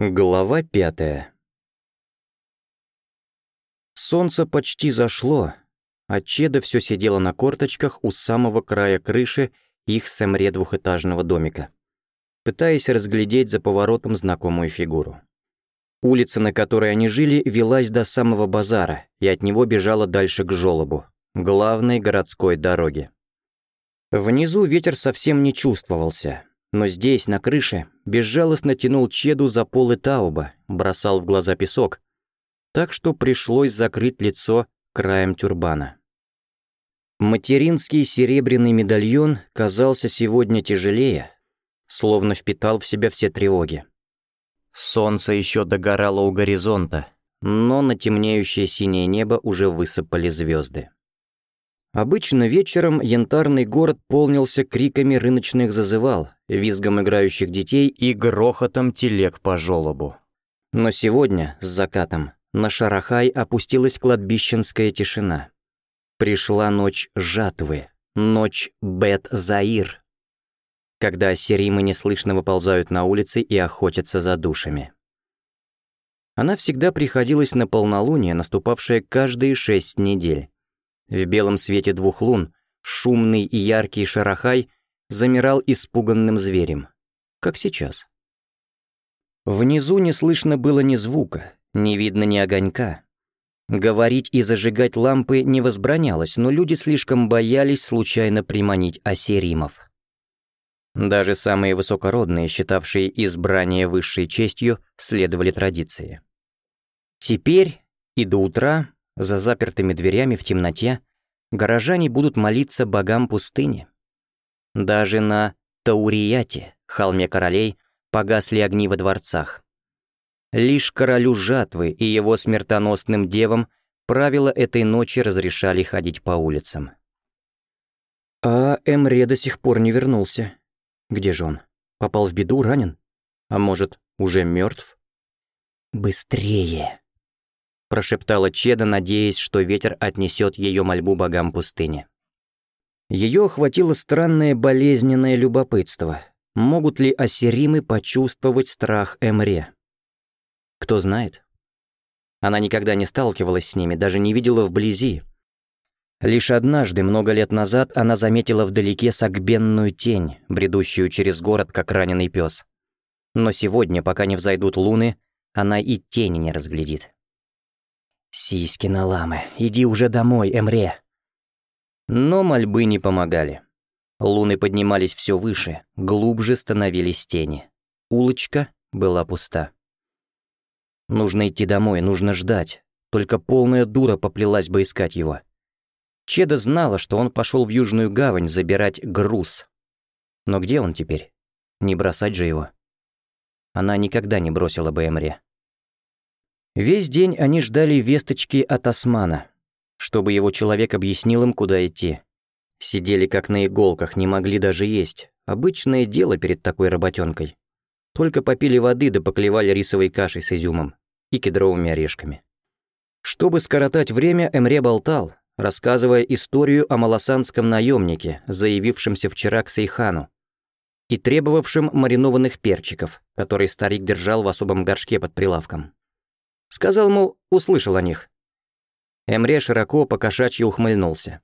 Глава пятая Солнце почти зашло, а Чеда все сидела на корточках у самого края крыши их сэмре двухэтажного домика, пытаясь разглядеть за поворотом знакомую фигуру. Улица, на которой они жили, велась до самого базара и от него бежала дальше к жолобу главной городской дороге. Внизу ветер совсем не чувствовался, но здесь, на крыше, безжалостно тянул Чеду за полы Тауба, бросал в глаза песок. Так что пришлось закрыть лицо краем тюрбана. Материнский серебряный медальон казался сегодня тяжелее, словно впитал в себя все тревоги. Солнце еще догорало у горизонта, но на темнеющее синее небо уже высыпали звезды. Обычно вечером янтарный город полнился криками рыночных зазывал, визгом играющих детей и грохотом телег по жёлобу. Но сегодня, с закатом, на Шарахай опустилась кладбищенская тишина. Пришла ночь жатвы, ночь Бет-Заир, когда осеримы неслышно выползают на улицы и охотятся за душами. Она всегда приходилась на полнолуние, наступавшее каждые шесть недель. В белом свете двух лун, шумный и яркий Шарахай замирал испуганным зверем, как сейчас. Внизу не слышно было ни звука, не видно ни огонька. Говорить и зажигать лампы не возбранялось, но люди слишком боялись случайно приманить осеримов. Даже самые высокородные, считавшие избрание высшей честью, следовали традиции. Теперь и до утра, за запертыми дверями в темноте, горожане будут молиться богам пустыни. Даже на Таурияте, холме королей, погасли огни во дворцах. Лишь королю жатвы и его смертоносным девам правила этой ночи разрешали ходить по улицам. А Эмре до сих пор не вернулся. Где же он? Попал в беду, ранен? А может, уже мертв? «Быстрее!» — прошептала Чеда, надеясь, что ветер отнесет ее мольбу богам пустыни. Ее охватило странное болезненное любопытство. Могут ли осеримы почувствовать страх Эмре? Кто знает. Она никогда не сталкивалась с ними, даже не видела вблизи. Лишь однажды, много лет назад, она заметила вдалеке согбенную тень, бредущую через город, как раненый пес. Но сегодня, пока не взойдут луны, она и тени не разглядит. «Сиськи на ламы, иди уже домой, Эмре!» Но мольбы не помогали. Луны поднимались все выше, глубже становились тени. Улочка была пуста. Нужно идти домой, нужно ждать. Только полная дура поплелась бы искать его. Чеда знала, что он пошел в Южную гавань забирать груз. Но где он теперь? Не бросать же его. Она никогда не бросила бы Эмре. Весь день они ждали весточки от Османа чтобы его человек объяснил им, куда идти. Сидели как на иголках, не могли даже есть. Обычное дело перед такой работенкой. Только попили воды да поклевали рисовой кашей с изюмом и кедровыми орешками. Чтобы скоротать время, Эмре болтал, рассказывая историю о малосанском наемнике, заявившемся вчера к Сейхану, и требовавшем маринованных перчиков, которые старик держал в особом горшке под прилавком. Сказал, мол, услышал о них, Эмре широко покошачьи ухмыльнулся.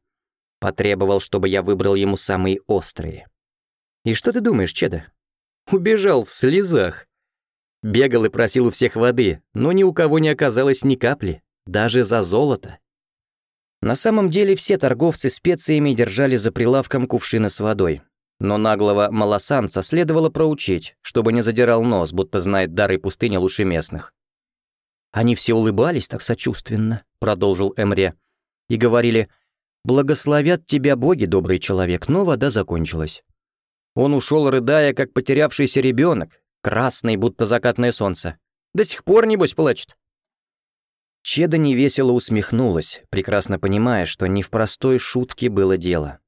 Потребовал, чтобы я выбрал ему самые острые. «И что ты думаешь, Чеда?» «Убежал в слезах!» Бегал и просил у всех воды, но ни у кого не оказалось ни капли, даже за золото. На самом деле все торговцы специями держали за прилавком кувшины с водой. Но наглого малосанца следовало проучить, чтобы не задирал нос, будто знает дары пустыни лучше местных. «Они все улыбались так сочувственно», — продолжил Эмре, и говорили «Благословят тебя боги, добрый человек», но вода закончилась. Он ушел, рыдая, как потерявшийся ребенок, красный, будто закатное солнце. До сих пор, небось, плачет. Чеда невесело усмехнулась, прекрасно понимая, что не в простой шутке было дело.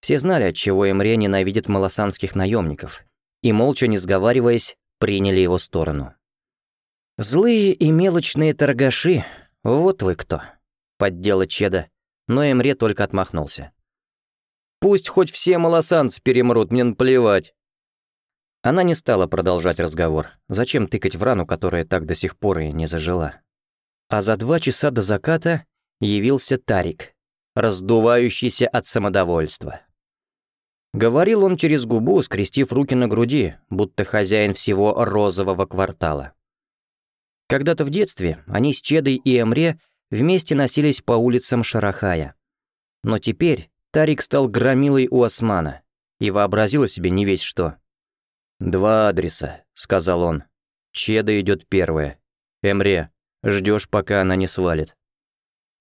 Все знали, от чего Эмре ненавидит малосанских наемников, и, молча не сговариваясь, приняли его сторону. «Злые и мелочные торгаши, вот вы кто!» — поддела Чеда, но Эмре только отмахнулся. «Пусть хоть все малосанцы перемрут, мне наплевать!» Она не стала продолжать разговор. Зачем тыкать в рану, которая так до сих пор и не зажила? А за два часа до заката явился Тарик, раздувающийся от самодовольства. Говорил он через губу, скрестив руки на груди, будто хозяин всего розового квартала. Когда-то в детстве они с Чедой и Эмре вместе носились по улицам Шарахая. Но теперь Тарик стал громилой у Османа и вообразил себе не весь что. «Два адреса», — сказал он. «Чеда идет первая. Эмре, ждешь, пока она не свалит».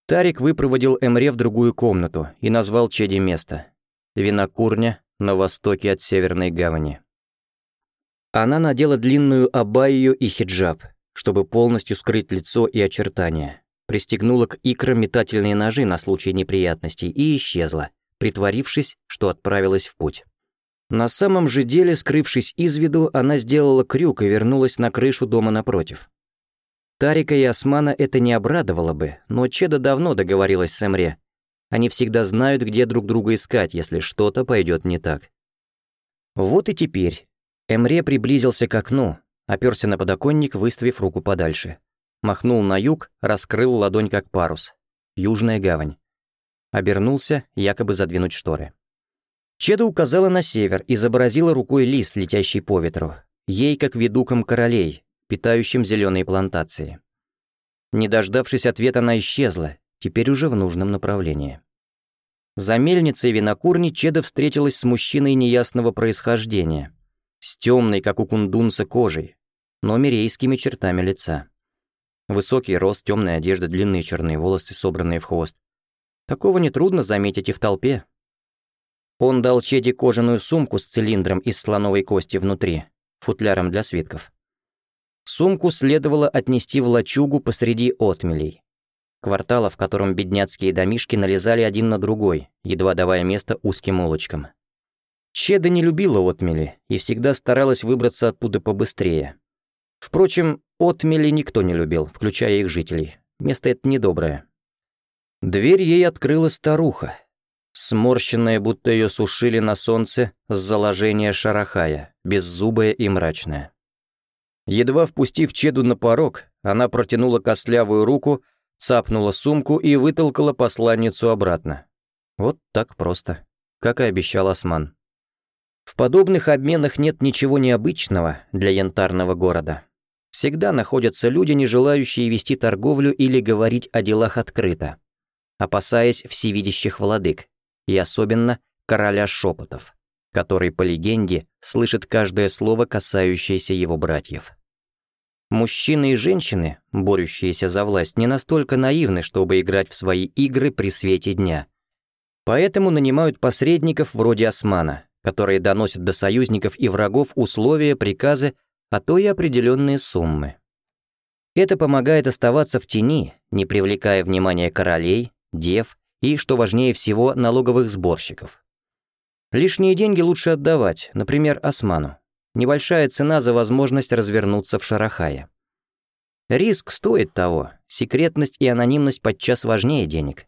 Тарик выпроводил Эмре в другую комнату и назвал Чеде место. Винокурня на востоке от Северной Гавани. Она надела длинную абайю и хиджаб — чтобы полностью скрыть лицо и очертания. Пристегнула к икрам метательные ножи на случай неприятностей и исчезла, притворившись, что отправилась в путь. На самом же деле, скрывшись из виду, она сделала крюк и вернулась на крышу дома напротив. Тарика и Османа это не обрадовало бы, но Чеда давно договорилась с Эмре. Они всегда знают, где друг друга искать, если что-то пойдет не так. Вот и теперь. Эмре приблизился к окну, оперся на подоконник, выставив руку подальше. Махнул на юг, раскрыл ладонь как парус. Южная гавань. Обернулся, якобы задвинуть шторы. Чеда указала на север и заборозила рукой лист, летящий по ветру. Ей, как ведукам королей, питающим зеленые плантации. Не дождавшись ответа, она исчезла, теперь уже в нужном направлении. За мельницей винокурни Чеда встретилась с мужчиной неясного происхождения, с темной, как у кундунца, кожей, но мирейскими чертами лица. Высокий рост, темная одежда, длинные черные волосы, собранные в хвост. Такого нетрудно заметить и в толпе. Он дал Чеди кожаную сумку с цилиндром из слоновой кости внутри, футляром для свитков. Сумку следовало отнести в лачугу посреди отмелей. Квартала, в котором бедняцкие домишки налезали один на другой, едва давая место узким улочкам. Чеда не любила отмели и всегда старалась выбраться оттуда побыстрее. Впрочем, отмели никто не любил, включая их жителей. Место это недоброе. Дверь ей открыла старуха, сморщенная, будто ее сушили на солнце с заложения шарахая, беззубая и мрачная. Едва впустив Чеду на порог, она протянула костлявую руку, цапнула сумку и вытолкала посланницу обратно. Вот так просто, как и обещал Осман. В подобных обменах нет ничего необычного для янтарного города всегда находятся люди, не желающие вести торговлю или говорить о делах открыто, опасаясь всевидящих владык, и особенно короля шепотов, который, по легенде, слышит каждое слово, касающееся его братьев. Мужчины и женщины, борющиеся за власть, не настолько наивны, чтобы играть в свои игры при свете дня. Поэтому нанимают посредников вроде Османа, которые доносят до союзников и врагов условия, приказы, а то и определенные суммы. Это помогает оставаться в тени, не привлекая внимания королей, дев и, что важнее всего, налоговых сборщиков. Лишние деньги лучше отдавать, например, осману. Небольшая цена за возможность развернуться в Шарахае. Риск стоит того, секретность и анонимность подчас важнее денег.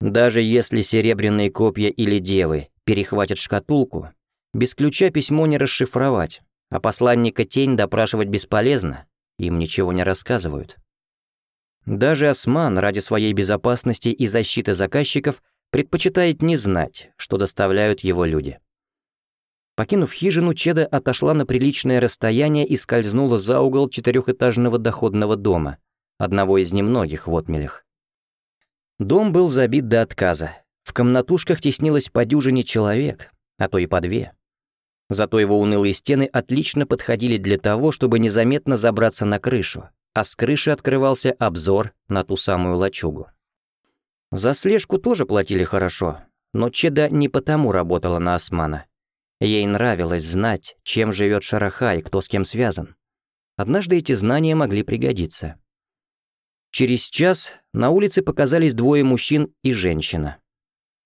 Даже если серебряные копья или девы перехватят шкатулку, без ключа письмо не расшифровать, а посланника тень допрашивать бесполезно, им ничего не рассказывают. Даже Осман ради своей безопасности и защиты заказчиков предпочитает не знать, что доставляют его люди. Покинув хижину, Чеда отошла на приличное расстояние и скользнула за угол четырехэтажного доходного дома, одного из немногих в отмелях. Дом был забит до отказа. В комнатушках теснилось по дюжине человек, а то и по две. Зато его унылые стены отлично подходили для того, чтобы незаметно забраться на крышу, а с крыши открывался обзор на ту самую лачугу. За слежку тоже платили хорошо, но Чеда не потому работала на Османа. Ей нравилось знать, чем живет Шараха и кто с кем связан. Однажды эти знания могли пригодиться. Через час на улице показались двое мужчин и женщина.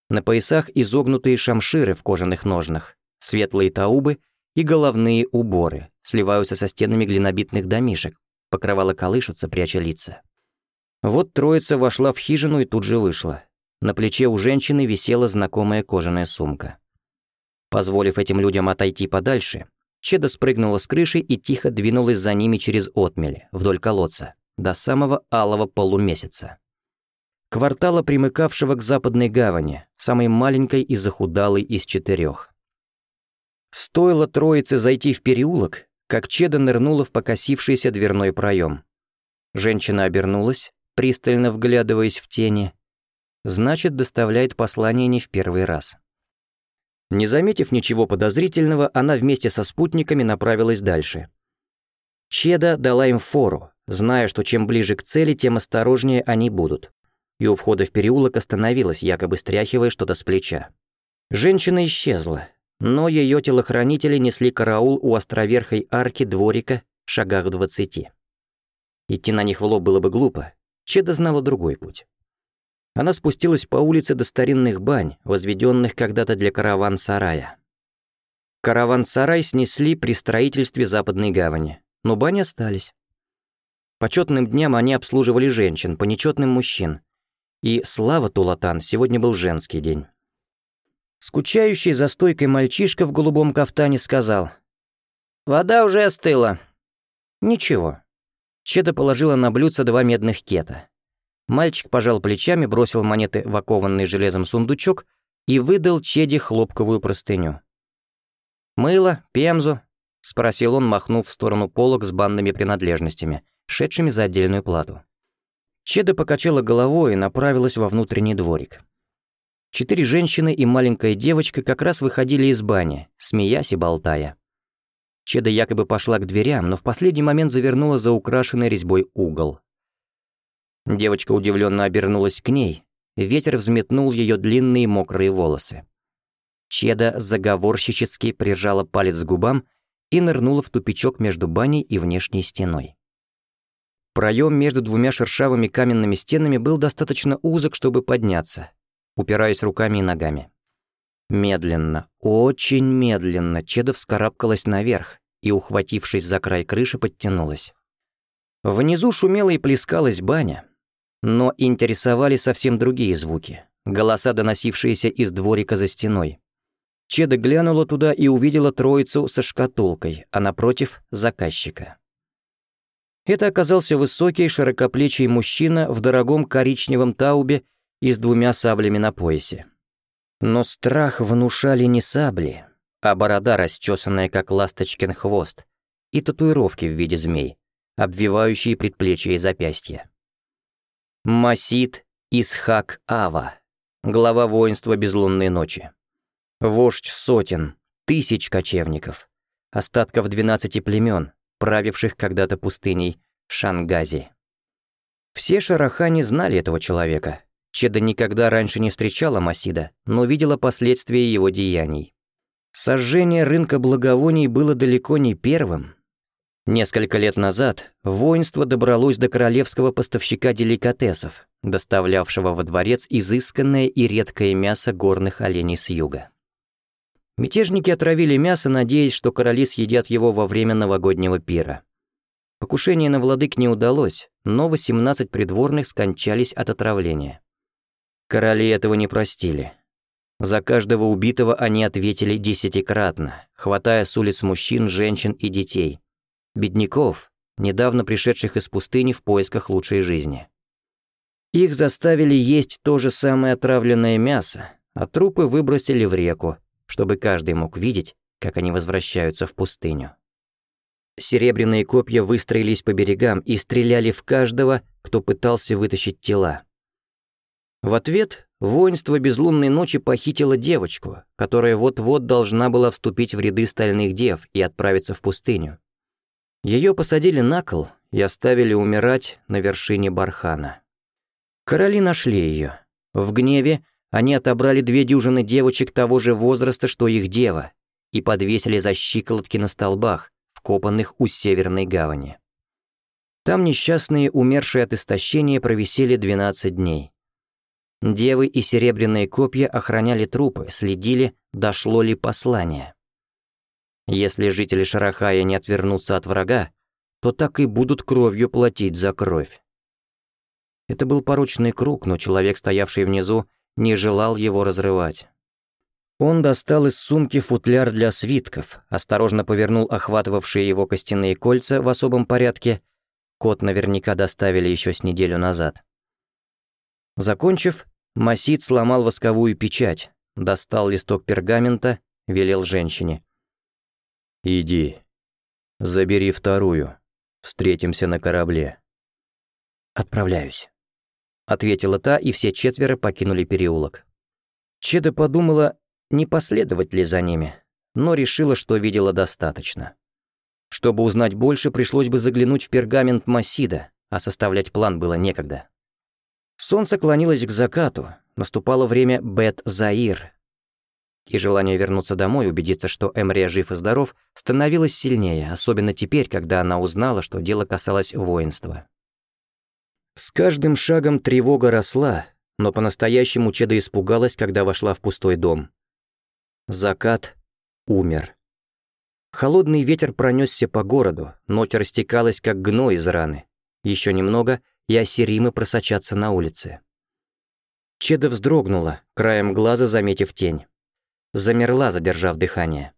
На поясах изогнутые шамширы в кожаных ножнах. Светлые таубы и головные уборы сливаются со стенами глинобитных домишек, покрывало колышутся, пряча лица. Вот троица вошла в хижину и тут же вышла. На плече у женщины висела знакомая кожаная сумка. Позволив этим людям отойти подальше, Чеда спрыгнула с крыши и тихо двинулась за ними через отмель, вдоль колодца, до самого алого полумесяца. Квартала, примыкавшего к западной гавани, самой маленькой и захудалой из четырех. Стоило троице зайти в переулок, как Чеда нырнула в покосившийся дверной проем. Женщина обернулась, пристально вглядываясь в тени. Значит, доставляет послание не в первый раз. Не заметив ничего подозрительного, она вместе со спутниками направилась дальше. Чеда дала им фору, зная, что чем ближе к цели, тем осторожнее они будут. И у входа в переулок остановилась, якобы стряхивая что-то с плеча. Женщина исчезла, но ее телохранители несли караул у островерхой арки дворика в шагах двадцати. Идти на них в лоб было бы глупо, Чеда знала другой путь. Она спустилась по улице до старинных бань, возведенных когда-то для караван-сарая. Караван-сарай снесли при строительстве Западной гавани, но бани остались. По четным дням они обслуживали женщин, по нечетным мужчин. И слава Тулатан сегодня был женский день. Скучающий за стойкой мальчишка в голубом кафтане сказал. «Вода уже остыла». «Ничего». Чеда положила на блюдце два медных кета. Мальчик пожал плечами, бросил монеты в окованный железом сундучок и выдал Чеде хлопковую простыню. «Мыло? Пемзу?» — спросил он, махнув в сторону полок с банными принадлежностями, шедшими за отдельную плату. Чеда покачала головой и направилась во внутренний дворик. Четыре женщины и маленькая девочка как раз выходили из бани, смеясь и болтая. Чеда якобы пошла к дверям, но в последний момент завернула за украшенный резьбой угол. Девочка удивленно обернулась к ней. Ветер взметнул ее длинные мокрые волосы. Чеда заговорщически прижала палец к губам и нырнула в тупичок между баней и внешней стеной. Проем между двумя шершавыми каменными стенами был достаточно узок, чтобы подняться, упираясь руками и ногами. Медленно, очень медленно Чеда вскарабкалась наверх и, ухватившись за край крыши, подтянулась. Внизу шумела и плескалась баня, но интересовали совсем другие звуки, голоса, доносившиеся из дворика за стеной. Чеда глянула туда и увидела троицу со шкатулкой, а напротив — заказчика. Это оказался высокий, широкоплечий мужчина в дорогом коричневом таубе и с двумя саблями на поясе. Но страх внушали не сабли, а борода, расчесанная как ласточкин хвост, и татуировки в виде змей, обвивающие предплечья и запястья. Масид Исхак Ава, глава воинства Безлунной ночи. Вождь сотен, тысяч кочевников, остатков двенадцати племен, правивших когда-то пустыней Шангази. Все шарахани знали этого человека, Чеда никогда раньше не встречала Масида, но видела последствия его деяний. Сожжение рынка благовоний было далеко не первым. Несколько лет назад воинство добралось до королевского поставщика деликатесов, доставлявшего во дворец изысканное и редкое мясо горных оленей с юга. Мятежники отравили мясо, надеясь, что короли съедят его во время новогоднего пира. Покушение на владык не удалось, но 18 придворных скончались от отравления. Короли этого не простили. За каждого убитого они ответили десятикратно, хватая с улиц мужчин, женщин и детей. Бедняков, недавно пришедших из пустыни в поисках лучшей жизни. Их заставили есть то же самое отравленное мясо, а трупы выбросили в реку, чтобы каждый мог видеть, как они возвращаются в пустыню. Серебряные копья выстроились по берегам и стреляли в каждого, кто пытался вытащить тела. В ответ воинство безлунной ночи похитило девочку, которая вот-вот должна была вступить в ряды стальных дев и отправиться в пустыню. Ее посадили на кол и оставили умирать на вершине бархана. Короли нашли ее. В гневе они отобрали две дюжины девочек того же возраста, что их дева, и подвесили за щиколотки на столбах, вкопанных у северной гавани. Там несчастные, умершие от истощения, провисели 12 дней. Девы и серебряные копья охраняли трупы, следили, дошло ли послание. Если жители Шарахая не отвернутся от врага, то так и будут кровью платить за кровь. Это был порочный круг, но человек, стоявший внизу, не желал его разрывать. Он достал из сумки футляр для свитков, осторожно повернул охватывавшие его костяные кольца в особом порядке. Кот наверняка доставили еще с неделю назад. Закончив, Масид сломал восковую печать, достал листок пергамента, велел женщине. «Иди. Забери вторую. Встретимся на корабле». «Отправляюсь», — ответила та, и все четверо покинули переулок. Чеда подумала, не последовать ли за ними, но решила, что видела достаточно. Чтобы узнать больше, пришлось бы заглянуть в пергамент Масида, а составлять план было некогда. Солнце клонилось к закату, наступало время Бет-Заир. И желание вернуться домой, убедиться, что Эмре жив и здоров, становилось сильнее, особенно теперь, когда она узнала, что дело касалось воинства. С каждым шагом тревога росла, но по-настоящему Чеда испугалась, когда вошла в пустой дом. Закат умер. Холодный ветер пронесся по городу, ночь растекалась, как гной из раны. Еще немного, и Асеримы просочаться на улице. Чеда вздрогнула, краем глаза заметив тень. Замерла, задержав дыхание.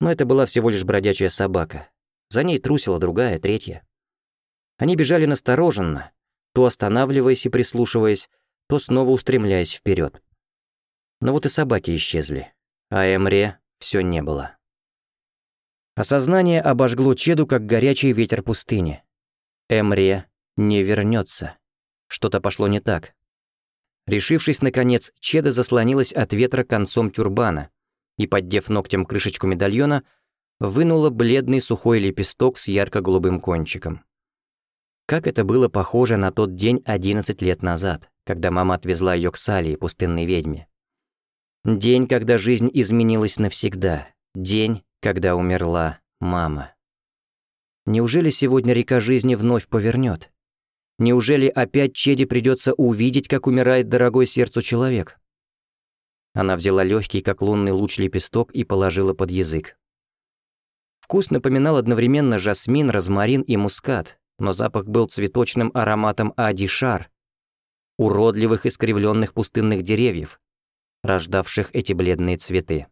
Но это была всего лишь бродячая собака. За ней трусила другая, третья. Они бежали настороженно, то останавливаясь и прислушиваясь, то снова устремляясь вперед. Но вот и собаки исчезли, а Эмре все не было. Осознание обожгло Чеду, как горячий ветер пустыни. Эмре не вернется. Что-то пошло не так. Решившись, наконец, Чеда заслонилась от ветра концом тюрбана и, поддев ногтем крышечку медальона, вынула бледный сухой лепесток с ярко-голубым кончиком. Как это было похоже на тот день 11 лет назад, когда мама отвезла ее к Салии, пустынной ведьме. День, когда жизнь изменилась навсегда. День, когда умерла мама. Неужели сегодня река жизни вновь повернет? Неужели опять Чеди придется увидеть, как умирает дорогой сердцу человек? Она взяла легкий, как лунный луч, лепесток и положила под язык. Вкус напоминал одновременно жасмин, розмарин и мускат, но запах был цветочным ароматом адишар, уродливых искривленных пустынных деревьев, рождавших эти бледные цветы.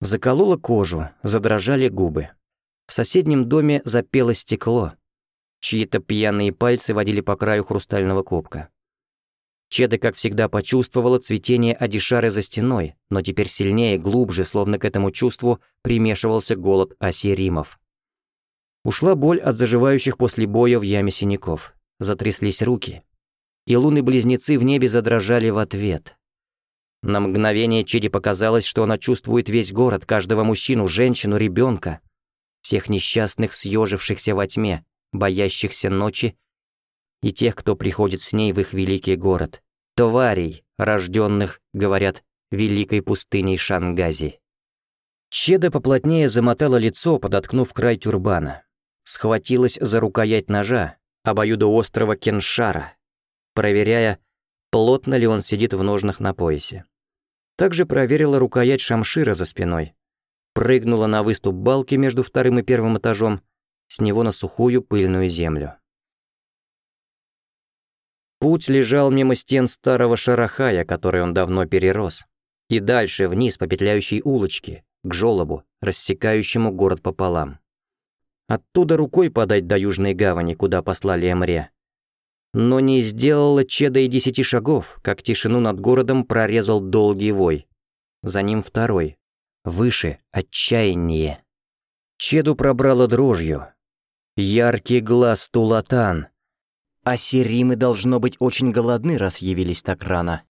Заколола кожу, задрожали губы. В соседнем доме запело стекло — Чьи-то пьяные пальцы водили по краю хрустального кубка. Чеда, как всегда, почувствовала цветение Адишары за стеной, но теперь сильнее, глубже, словно к этому чувству примешивался голод осиримов. Ушла боль от заживающих после боя в яме синяков. Затряслись руки. И луны-близнецы в небе задрожали в ответ. На мгновение Чеде показалось, что она чувствует весь город, каждого мужчину, женщину, ребенка, всех несчастных, съежившихся во тьме, боящихся ночи, и тех, кто приходит с ней в их великий город, тварей, рожденных, говорят, великой пустыней Шангази. Чеда поплотнее замотала лицо, подоткнув край тюрбана. Схватилась за рукоять ножа, обоюдоострого кеншара, проверяя, плотно ли он сидит в ножнах на поясе. Также проверила рукоять шамшира за спиной. Прыгнула на выступ балки между вторым и первым этажом, с него на сухую пыльную землю. Путь лежал мимо стен старого шарахая, который он давно перерос, и дальше вниз по петляющей улочке, к жёлобу, рассекающему город пополам. Оттуда рукой подать до Южной гавани, куда послали Эмре. Но не сделала Чеда и десяти шагов, как тишину над городом прорезал долгий вой. За ним второй. Выше — отчаяние. Чеду пробрало дрожью, Яркий глаз Тулатан. А Серимы, должно быть, очень голодны, раз явились так рано.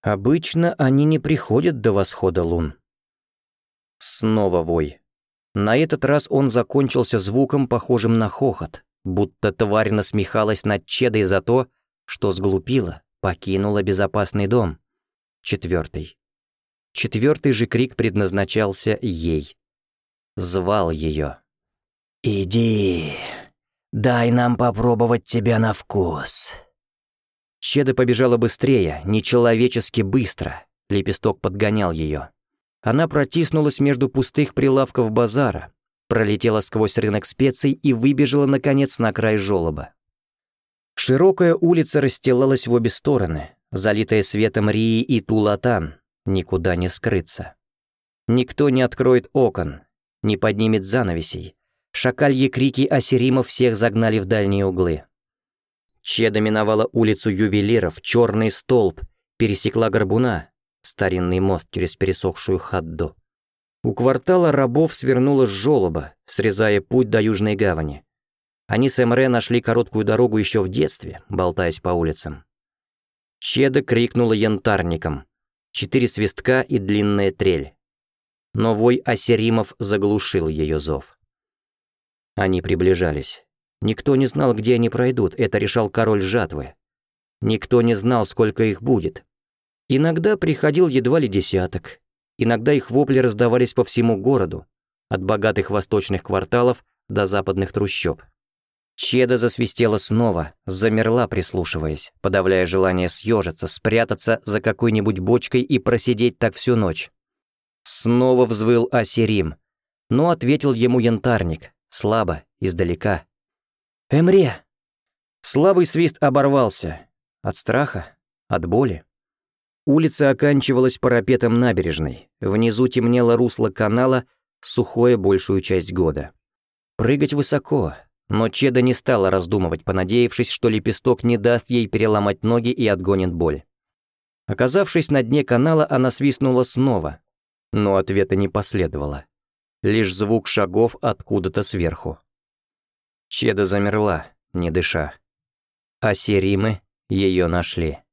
Обычно они не приходят до восхода лун. Снова вой. На этот раз он закончился звуком, похожим на хохот, будто тварь насмехалась над Чедой за то, что сглупила, покинула безопасный дом. Четвертый. Четвертый же крик предназначался ей. Звал ее. «Иди, дай нам попробовать тебя на вкус». Чеда побежала быстрее, нечеловечески быстро. Лепесток подгонял ее. Она протиснулась между пустых прилавков базара, пролетела сквозь рынок специй и выбежала, наконец, на край жёлоба. Широкая улица расстилалась в обе стороны, залитая светом Рии и Тулатан, никуда не скрыться. Никто не откроет окон, не поднимет занавесей, Шакальи крики осеримов всех загнали в дальние углы. Чеда миновала улицу ювелиров, черный столб, пересекла горбуна, старинный мост через пересохшую хадду. У квартала рабов свернула с срезая путь до Южной гавани. Они с Эмре нашли короткую дорогу еще в детстве, болтаясь по улицам. Чеда крикнула янтарником. Четыре свистка и длинная трель. Но вой Осеримов заглушил ее зов. Они приближались. Никто не знал, где они пройдут, это решал король жатвы. Никто не знал, сколько их будет. Иногда приходил едва ли десяток. Иногда их вопли раздавались по всему городу, от богатых восточных кварталов до западных трущоб. Чеда засвистела снова, замерла, прислушиваясь, подавляя желание съежиться, спрятаться за какой-нибудь бочкой и просидеть так всю ночь. Снова взвыл Асирим, но ответил ему янтарник, слабо, издалека. «Эмре!» Слабый свист оборвался. От страха, от боли. Улица оканчивалась парапетом набережной. Внизу темнело русло канала, сухое большую часть года. Прыгать высоко, но Чеда не стала раздумывать, понадеявшись, что лепесток не даст ей переломать ноги и отгонит боль. Оказавшись на дне канала, она свистнула снова, но ответа не последовало лишь звук шагов откуда-то сверху. Чеда замерла, не дыша. А Серимы ее нашли.